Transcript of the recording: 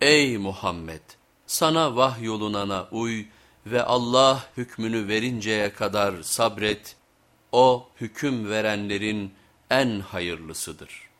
Ey Muhammed! Sana vahyolunana uy ve Allah hükmünü verinceye kadar sabret, o hüküm verenlerin en hayırlısıdır.''